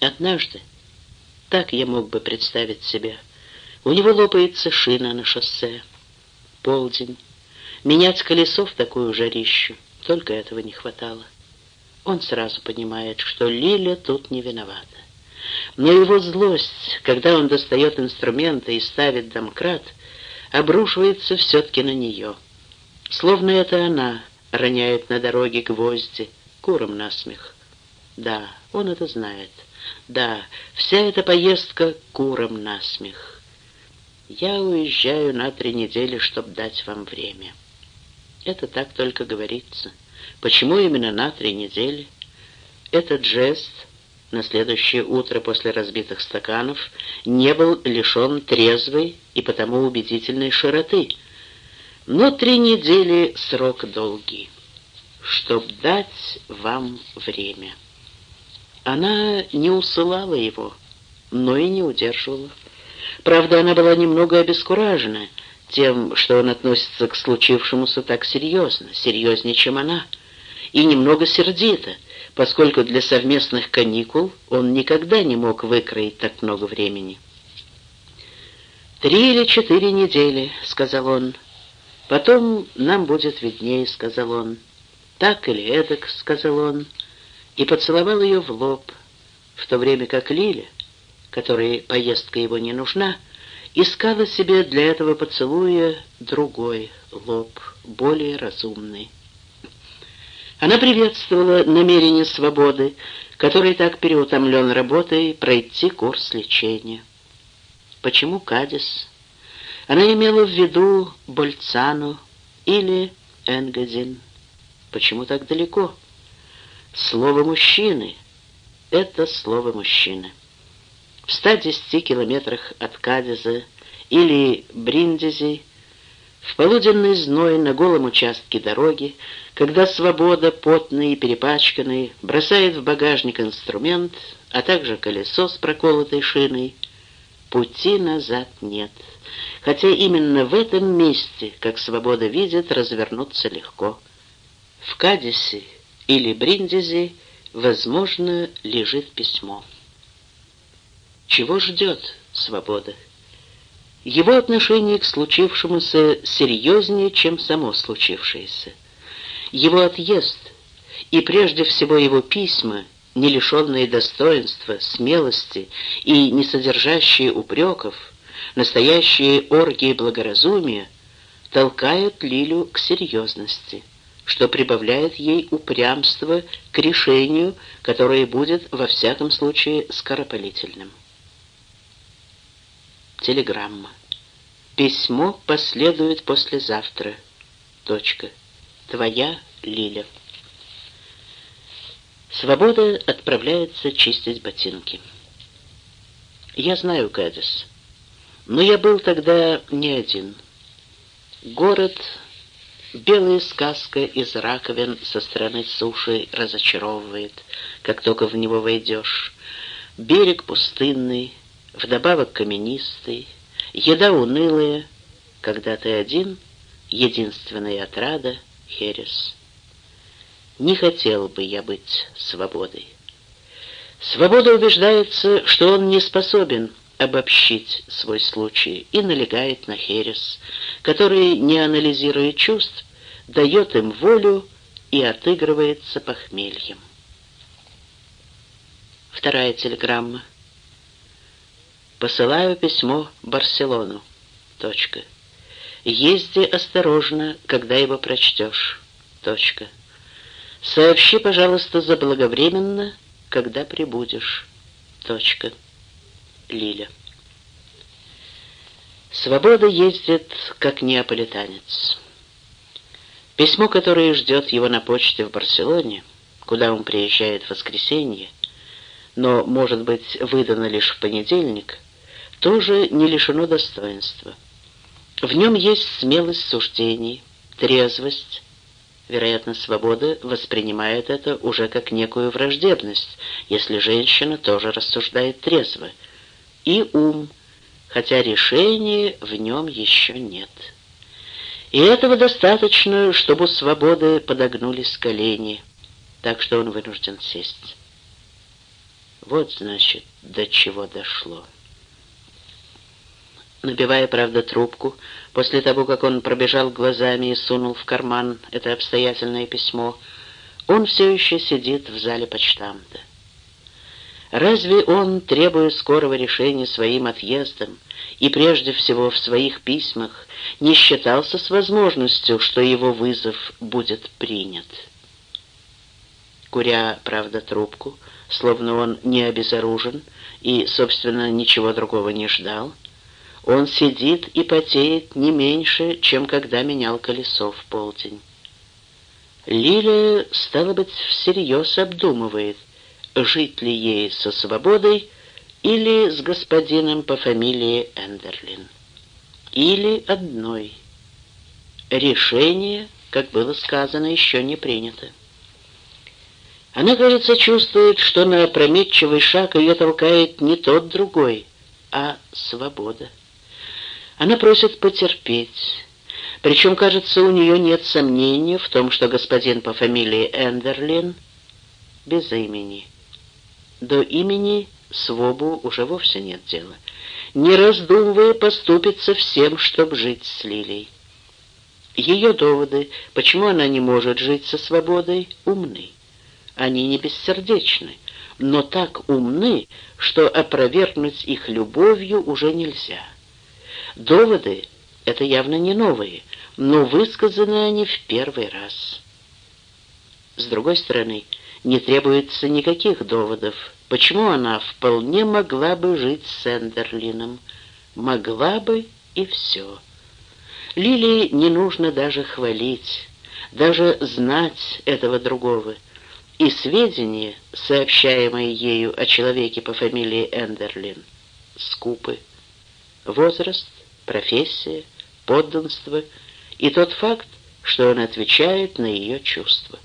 Однажды, так я мог бы представить себя, у него лопается шина на шоссе. Полдень. Менять колесо в такую жарищу, только этого не хватало. Он сразу понимает, что Лиля тут не виновата. Но его злость, когда он достает инструменты и ставит домкрат, обрушивается все-таки на нее. Словно это она роняет на дороге гвозди, куром насмех. Да, он это знает. Да, вся эта поездка куром насмех. Я уезжаю на три недели, чтобы дать вам время. Это так только говорится. Почему именно на три недели? Этот жест на следующее утро после разбитых стаканов не был лишен трезвой и потому убедительной широты. Но три недели — срок долгий, чтоб дать вам время. Она не усылала его, но и не удерживала. Правда, она была немного обескуражена тем, что он относится к случившемуся так серьезно, серьезнее, чем она, и немного сердита — поскольку для совместных каникул он никогда не мог выкроить так много времени. «Три или четыре недели», — сказал он. «Потом нам будет виднее», — сказал он. «Так или эдак», — сказал он, и поцеловал ее в лоб, в то время как Лиля, которой поездка его не нужна, искала себе для этого поцелуя другой лоб, более разумный. Она приветствовала намерение свободы, который так переутомлен работой, пройти курс лечения. Почему Кадис? Она имела в виду Больцану или Энгазин. Почему так далеко? Слово «мужчины» — это слово «мужчины». В 110 километрах от Кадиза или Бриндизи в полуденный зной на голом участке дороги, когда свобода, потный и перепачканный, бросает в багажник инструмент, а также колесо с проколотой шиной, пути назад нет. Хотя именно в этом месте, как свобода видит, развернуться легко. В Кадисе или Бриндизе, возможно, лежит письмо. Чего ждет свобода? Его отношение к случившемуся серьезнее, чем само случившееся. Его отъезд и прежде всего его письма, не лишенные достоинства, смелости и не содержащие упреков, настоящие оргии благоразумия, толкают Лилю к серьезности, что прибавляет ей упрямство к решению, которое будет во всяком случае скоропалительным. Телеграмма. Письмо последует послезавтра. Точка. Твоя Лиля. Свобода отправляется чистить ботинки. Я знаю Кадис, но я был тогда не один. Город — белая сказка из раковин со стороны суши разочаровывает, как только в него войдешь. Берег пустынный, вдобавок каменистый, еда унылая, когда ты один, единственная отрада — херес. Не хотел бы я быть свободой. Свобода убеждается, что он не способен обобщить свой случай и налегает на херес, который, не анализируя чувств, дает им волю и отыгрывается похмельем. Вторая телеграмма. Посылаю письмо Барселону. Точка. Езди осторожно, когда его прочтешь. Точка. Сообщи, пожалуйста, заблаговременно, когда прибудешь. Точка. Лиля. Свобода ездит, как неаполитанец. Письмо, которое ждет его на почте в Барселоне, куда он приезжает в воскресенье, но, может быть, выдано лишь в понедельник, тоже не лишено достоинства. В нем есть смелость суждений, трезвость. Вероятно, свобода воспринимает это уже как некую враждебность, если женщина тоже рассуждает трезво. И ум, хотя решения в нем еще нет. И этого достаточно, чтобы у свободы подогнулись колени, так что он вынужден сесть. Вот, значит, до чего дошло. Набивая, правда, трубку, после того, как он пробежал глазами и сунул в карман это обстоятельное письмо, он все еще сидит в зале почтамта. Разве он, требуя скорого решения своим отъездом, и прежде всего в своих письмах, не считался с возможностью, что его вызов будет принят? Куря, правда, трубку, словно он не обезоружен и, собственно, ничего другого не ждал, он сидит и потеет не меньше, чем когда менял колесо в полдень. Лилия, стало быть, всерьез обдумывает, жить ли ей со свободой или с господином по фамилии Эндерлин. Или одной. Решение, как было сказано, еще не принято. Она, кажется, чувствует, что на опрометчивый шаг ее толкает не тот другой, а свобода. Она просит потерпеть. Причем, кажется, у нее нет сомнения в том, что господин по фамилии Эндерлин без имени — до имени Свобу уже вовсе нет дела. Не раздумывая, поступится всем, чтобы жить с Лилей. Ее доводы, почему она не может жить со свободой, умны. Они не бессердечны, но так умны, что опровергнуть их любовью уже нельзя. Доводы — это явно не новые, но высказаны они в первый раз. С другой стороны, не требуется никаких доводов, почему она вполне могла бы жить с Эндерлином. Могла бы и все. Лилии не нужно даже хвалить, даже знать этого другого. И сведения, сообщаемые ею о человеке по фамилии Эндерлин, скупы. Возраст, профессия, подданство и тот факт, что он отвечает на ее чувства.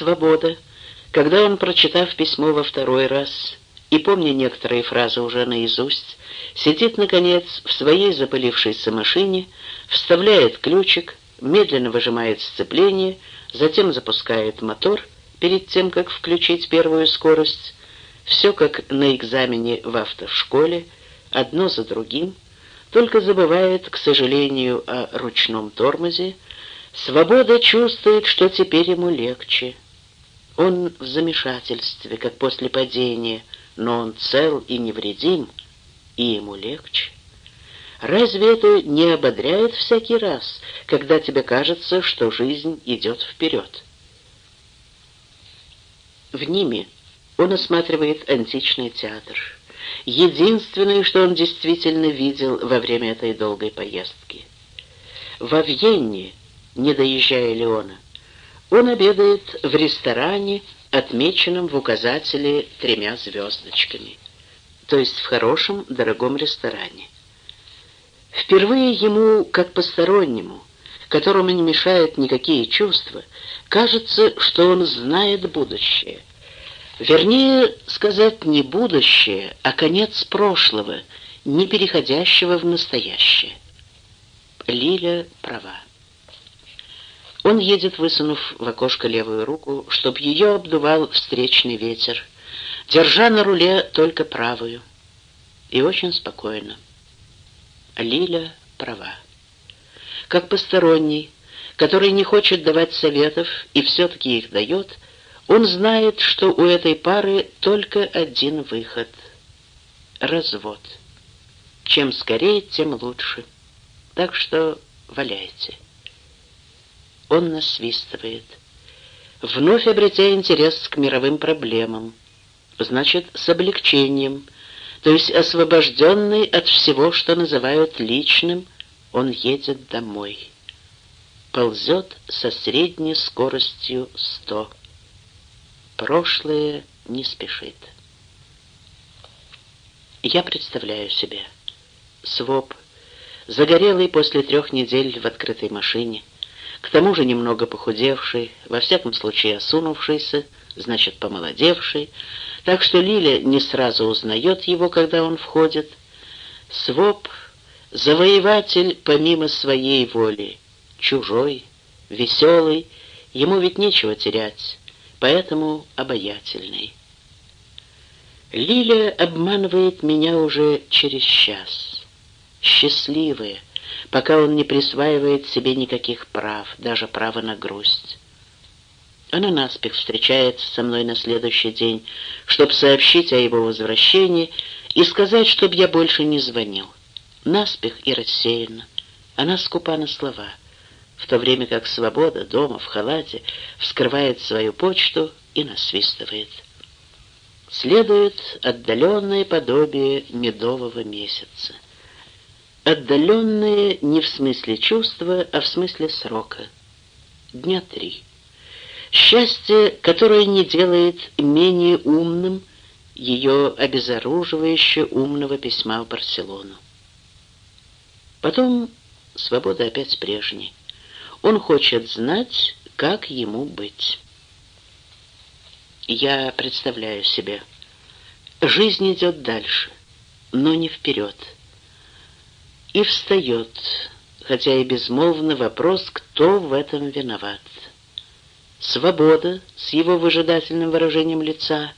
Свобода, когда он, прочитав письмо во второй раз и помня некоторые фразы уже наизусть, сидит, наконец, в своей запылившейся машине, вставляет ключик, медленно выжимает сцепление, затем запускает мотор перед тем, как включить первую скорость, все как на экзамене в автошколе, одно за другим, только забывает, к сожалению, о ручном тормозе, свобода чувствует, что теперь ему легче — он в замешательстве, как после падения, но он цел и невредим, и ему легче. Разве это не ободряет всякий раз, когда тебе кажется, что жизнь идет вперед? В Ниме он осматривает античный театр. Единственное, что он действительно видел во время этой долгой поездки. Во Вьенне, не доезжая Леона, он обедает в ресторане, отмеченном в указателе тремя звездочками, то есть в хорошем, дорогом ресторане. Впервые ему, как постороннему, которому не мешают никакие чувства, кажется, что он знает будущее. Вернее, сказать не будущее, а конец прошлого, не переходящего в настоящее. Лиля права. Он едет, высунув в окошко левую руку, чтоб ее обдувал встречный ветер, держа на руле только правую. И очень спокойно. Лиля права. Как посторонний, который не хочет давать советов и все-таки их дает, он знает, что у этой пары только один выход — развод. Чем скорее, тем лучше. Так что валяйте он насвистывает. Вновь обретя интерес к мировым проблемам, значит, с облегчением, то есть освобожденный от всего, что называют личным, он едет домой. Ползет со средней скоростью сто. Прошлое не спешит. Я представляю себе. Своп, загорелый после трех недель в открытой машине, к тому же немного похудевший, во всяком случае осунувшийся, значит, помолодевший, так что Лиля не сразу узнает его, когда он входит. Своп — завоеватель помимо своей воли, чужой, веселый, ему ведь нечего терять, поэтому обаятельный. Лиля обманывает меня уже через час. Счастливая, пока он не присваивает себе никаких прав, даже права на грусть. Она наспех встречается со мной на следующий день, чтобы сообщить о его возвращении и сказать, чтобы я больше не звонил. Наспех и рассеянно. Она скупа на слова, в то время как свобода дома в халате вскрывает свою почту и насвистывает. Следует отдаленное подобие медового месяца. Отдаленное не в смысле чувства, а в смысле срока. Дня три. Счастье, которое не делает менее умным ее обезоруживающе умного письма в Барселону. Потом свобода опять прежней. Он хочет знать, как ему быть. Я представляю себе. Жизнь идет дальше, но не вперед. И встает, хотя и безмолвно вопрос, кто в этом виноват. Свобода с его выжидательным выражением лица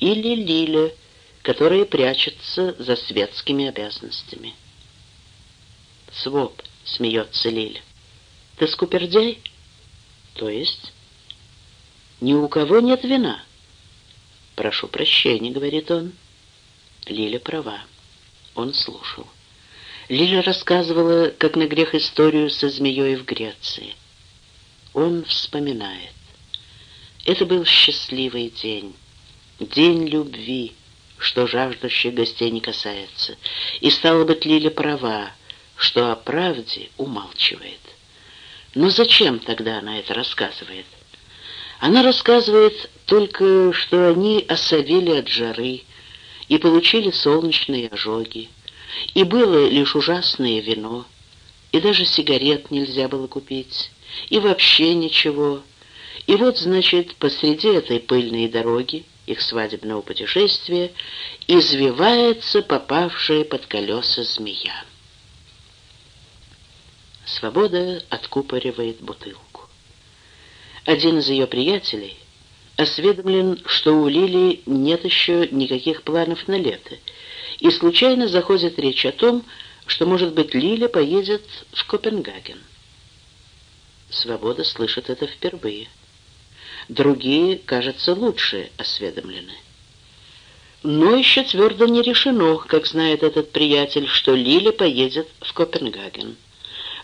или Лиля, которая прячется за светскими обязанностями. «Своп», — смеется Лиля. «Ты скупердяй?» «То есть?» «Ни у кого нет вина». «Прошу прощения», — говорит он. Лиля права. Он слушал. Лиля рассказывала, как на грех историю со змеей в Греции. Он вспоминает. Это был счастливый день, день любви, что жаждущих гостей не касается. И стало быть, Лиля права, что о правде умалчивает. Но зачем тогда она это рассказывает? Она рассказывает только, что они осовели от жары и получили солнечные ожоги, и было лишь ужасное вино, и даже сигарет нельзя было купить и вообще ничего. И вот, значит, посреди этой пыльной дороги, их свадебного путешествия, извивается попавшая под колеса змея. Свобода откупоривает бутылку. Один из ее приятелей осведомлен, что у Лили нет еще никаких планов на лето, и случайно заходит речь о том, что, может быть, Лиля поедет в Копенгаген. Свобода слышит это впервые. Другие, кажется, лучше осведомлены. Но еще твердо не решено, как знает этот приятель, что Лиля поедет в Копенгаген.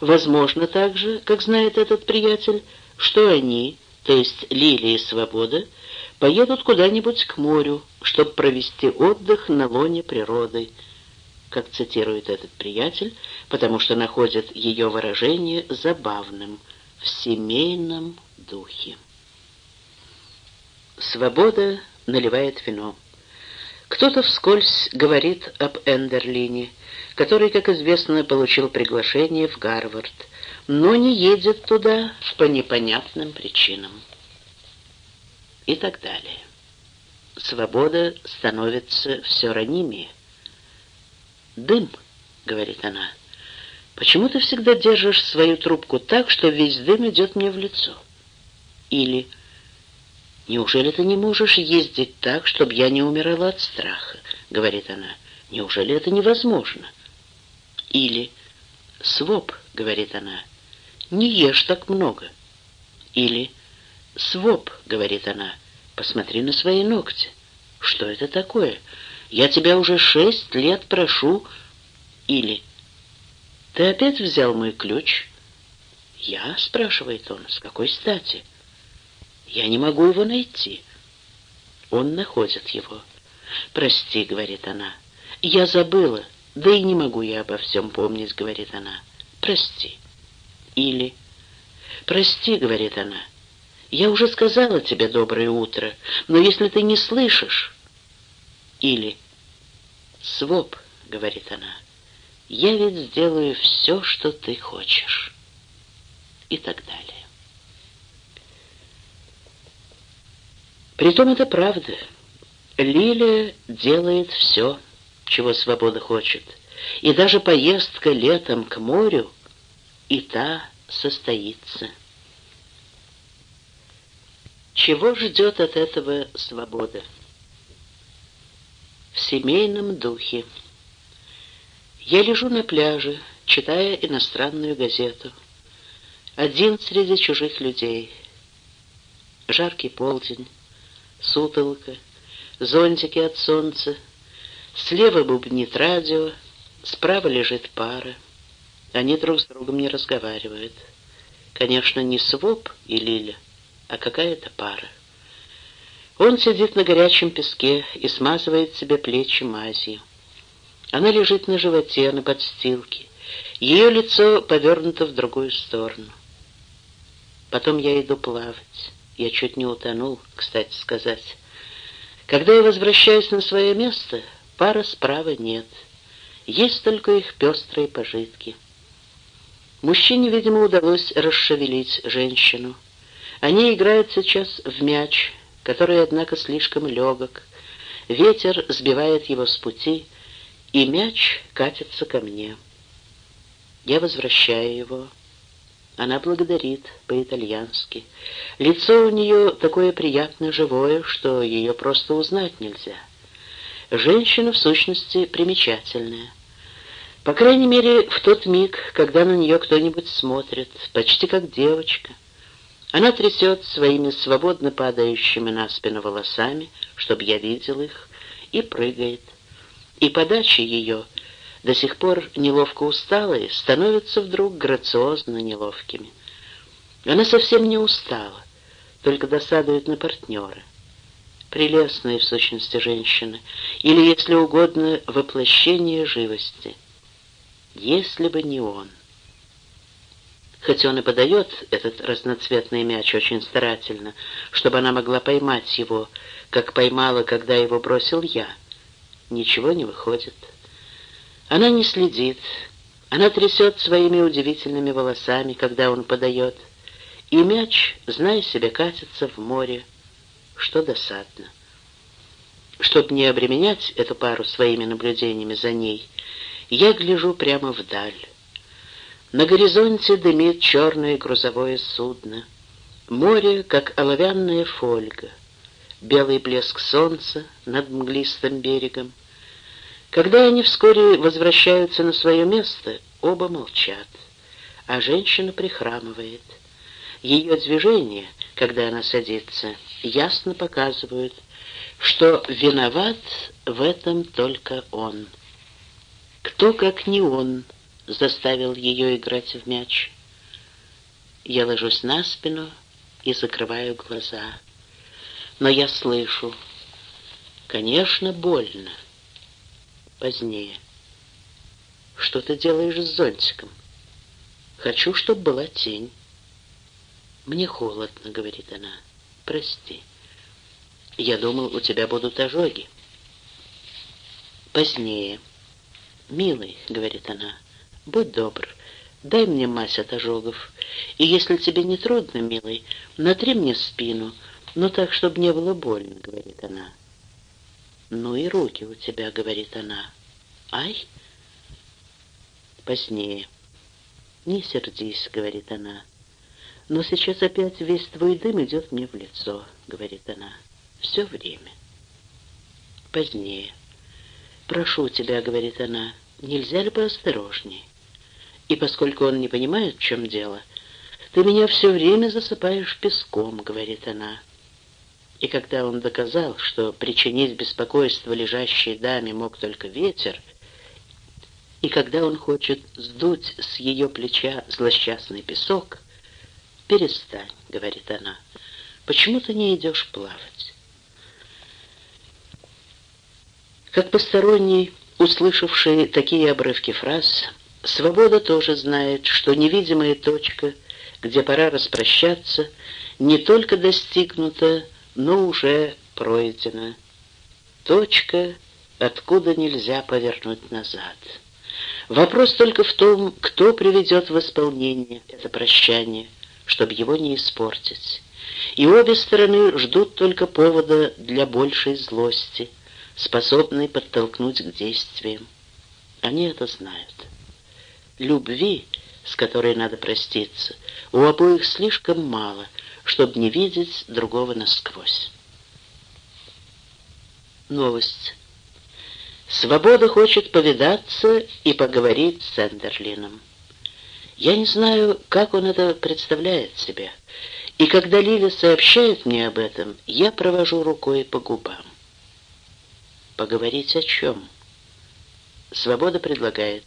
Возможно также, как знает этот приятель, что они, то есть Лилия и Свобода, поедут куда-нибудь к морю, чтобы провести отдых на лоне природы, как цитирует этот приятель, потому что находит ее выражение забавным – в семейном духе. Свобода наливает вино. Кто-то вскользь говорит об Эндерлине, который, как известно, получил приглашение в Гарвард, но не едет туда по непонятным причинам. И так далее. Свобода становится все ранимее. «Дым», — говорит она, — Почему ты всегда держишь свою трубку так, что весь дым идет мне в лицо? Или «Неужели ты не можешь ездить так, чтобы я не умирала от страха?» — говорит она. «Неужели это невозможно?» Или «Своп», — говорит она, — «не ешь так много». Или «Своп», — говорит она, — «посмотри на свои ногти». «Что это такое? Я тебя уже шесть лет прошу». Или «Ты опять взял мой ключ?» «Я?» — спрашивает он. «С какой стати?» «Я не могу его найти». Он находит его. «Прости», — говорит она. «Я забыла, да и не могу я обо всем помнить», — говорит она. «Прости». Или «Прости», — говорит она. «Я уже сказала тебе доброе утро, но если ты не слышишь...» Или «Своп», — говорит она я ведь сделаю все, что ты хочешь. И так далее. Притом это правда. Лиля делает все, чего свобода хочет. И даже поездка летом к морю и та состоится. Чего ждет от этого свобода? в семейном духе. Я лежу на пляже, читая иностранную газету. Один среди чужих людей. Жаркий полдень, сутолка, зонтики от солнца. Слева бубнит радио, справа лежит пара. Они друг с другом не разговаривают. Конечно, не Своп и Лиля, а какая-то пара. Он сидит на горячем песке и смазывает себе плечи мазью. Она лежит на животе, на подстилке. Ее лицо повернуто в другую сторону. Потом я иду плавать. Я чуть не утонул, кстати сказать. Когда я возвращаюсь на свое место, пара справа нет. Есть только их пестрые пожитки. Мужчине, видимо, удалось расшевелить женщину. Они играют сейчас в мяч, который, однако, слишком легок. Ветер сбивает его с пути, и мяч катится ко мне. Я возвращаю его. Она благодарит по-итальянски. Лицо у нее такое приятно живое, что ее просто узнать нельзя. Женщина, в сущности, примечательная. По крайней мере, в тот миг, когда на нее кто-нибудь смотрит, почти как девочка. Она трясет своими свободно падающими на спину волосами, чтобы я видел их, и прыгает и подачи ее, до сих пор неловко усталые, становятся вдруг грациозно неловкими. Она совсем не устала, только досадует на партнера. Прелестная в сущности женщина, или, если угодно, воплощение живости. Если бы не он. Хоть он и подает этот разноцветный мяч очень старательно, чтобы она могла поймать его, как поймала, когда его бросил я — ничего не выходит. Она не следит, она трясет своими удивительными волосами, когда он подает, и мяч, зная себя, катится в море, что досадно. Чтобы не обременять эту пару своими наблюдениями за ней, я гляжу прямо вдаль. На горизонте дымит черное грузовое судно. Море, как оловянная фольга. Белый блеск солнца над мглистым берегом. Когда они вскоре возвращаются на свое место, оба молчат, а женщина прихрамывает. Ее движения, когда она садится, ясно показывают, что виноват в этом только он. Кто, как не он, заставил ее играть в мяч? Я ложусь на спину и закрываю глаза. Но я слышу, конечно, больно позднее. «Что ты делаешь с зонтиком?» «Хочу, чтобы была тень». «Мне холодно», — говорит она. «Прости. Я думал, у тебя будут ожоги». Позднее. «Милый», — говорит она, — «будь добр, дай мне мазь от ожогов. И если тебе не трудно, милый, натри мне спину, но так, чтобы не было больно», — говорит она. «Ну и руки у тебя», — говорит она. «Ай?» Позднее. «Не сердись», — говорит она. «Но сейчас опять весь твой дым идет мне в лицо», — говорит она. «Все время». Позднее. «Прошу тебя», — говорит она, — «нельзя ли поосторожней?» И поскольку он не понимает, в чем дело, «Ты меня все время засыпаешь песком», — говорит она. И когда он доказал, что причинить беспокойство лежащей даме мог только ветер, и когда он хочет сдуть с ее плеча злосчастный песок, «Перестань», — говорит она, — «почему ты не идешь плавать?» Как посторонний, услышавший такие обрывки фраз, Свобода тоже знает, что невидимая точка, где пора распрощаться, не только достигнута, но уже пройдена. Точка, откуда нельзя повернуть назад. Вопрос только в том, кто приведет в исполнение это прощание, чтобы его не испортить. И обе стороны ждут только повода для большей злости, способной подтолкнуть к действиям. Они это знают. Любви, с которой надо проститься, у обоих слишком мало — чтобы не видеть другого насквозь. Новость. Свобода хочет повидаться и поговорить с Эндерлином. Я не знаю, как он это представляет себе. И когда Лиля сообщает мне об этом, я провожу рукой по губам. Поговорить о чем? Свобода предлагает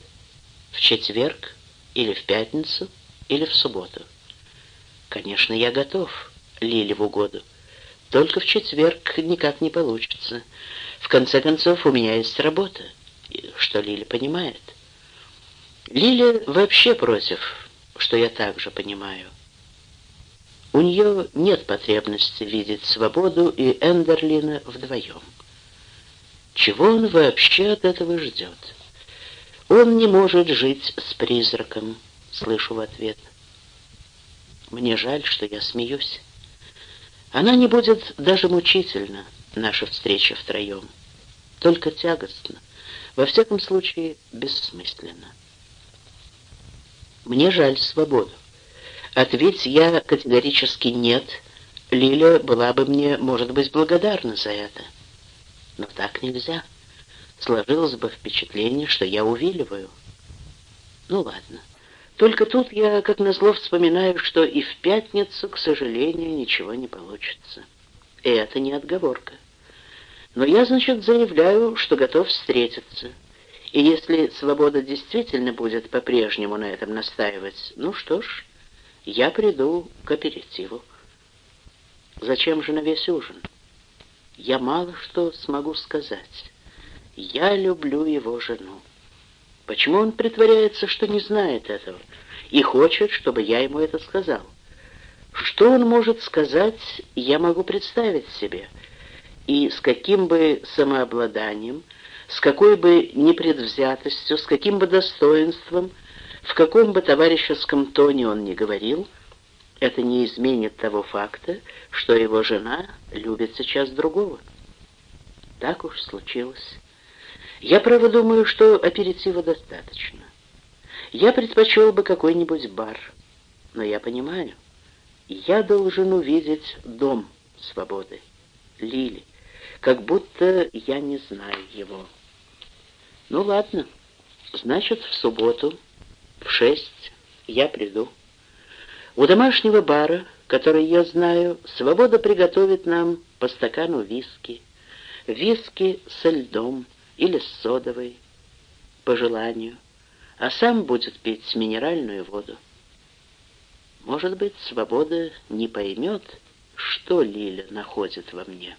в четверг или в пятницу или в субботу. Конечно, я готов, Лиле в угоду. Только в четверг никак не получится. В конце концов, у меня есть работа, что Лиля понимает. Лиля вообще против, что я также понимаю. У нее нет потребности видеть свободу и Эндерлина вдвоем. Чего он вообще от этого ждет? Он не может жить с призраком, слышу в ответ. Мне жаль, что я смеюсь. Она не будет даже мучительна, наша встреча втроем. Только тягостно, во всяком случае бессмысленно. Мне жаль свободу. Ответь я категорически «нет», Лиля была бы мне, может быть, благодарна за это. Но так нельзя. Сложилось бы впечатление, что я увиливаю. Ну ладно. Только тут я, как назло, вспоминаю, что и в пятницу, к сожалению, ничего не получится. И это не отговорка. Но я, значит, заявляю, что готов встретиться. И если свобода действительно будет по-прежнему на этом настаивать, ну что ж я приду к аперитиву. Зачем же на весь ужин? Я мало что смогу сказать. Я люблю его жену. Почему он притворяется, что не знает этого, и хочет, чтобы я ему это сказал? Что он может сказать, я могу представить себе. И с каким бы самообладанием, с какой бы непредвзятостью, с каким бы достоинством – в каком бы товарищеском тоне он ни говорил, это не изменит того факта, что его жена любит сейчас другого. Так уж случилось. Я, право, думаю, что аперитива достаточно. Я предпочел бы какой-нибудь бар, но я понимаю, я должен увидеть дом свободы, Лили, как будто я не знаю его. Ну ладно, значит, в субботу в шесть я приду. У домашнего бара, который я знаю, свобода приготовит нам по стакану виски. Виски со льдом или с содовой, по желанию, а сам будет пить минеральную воду. Может быть, свобода не поймет, что Лиля находит во мне.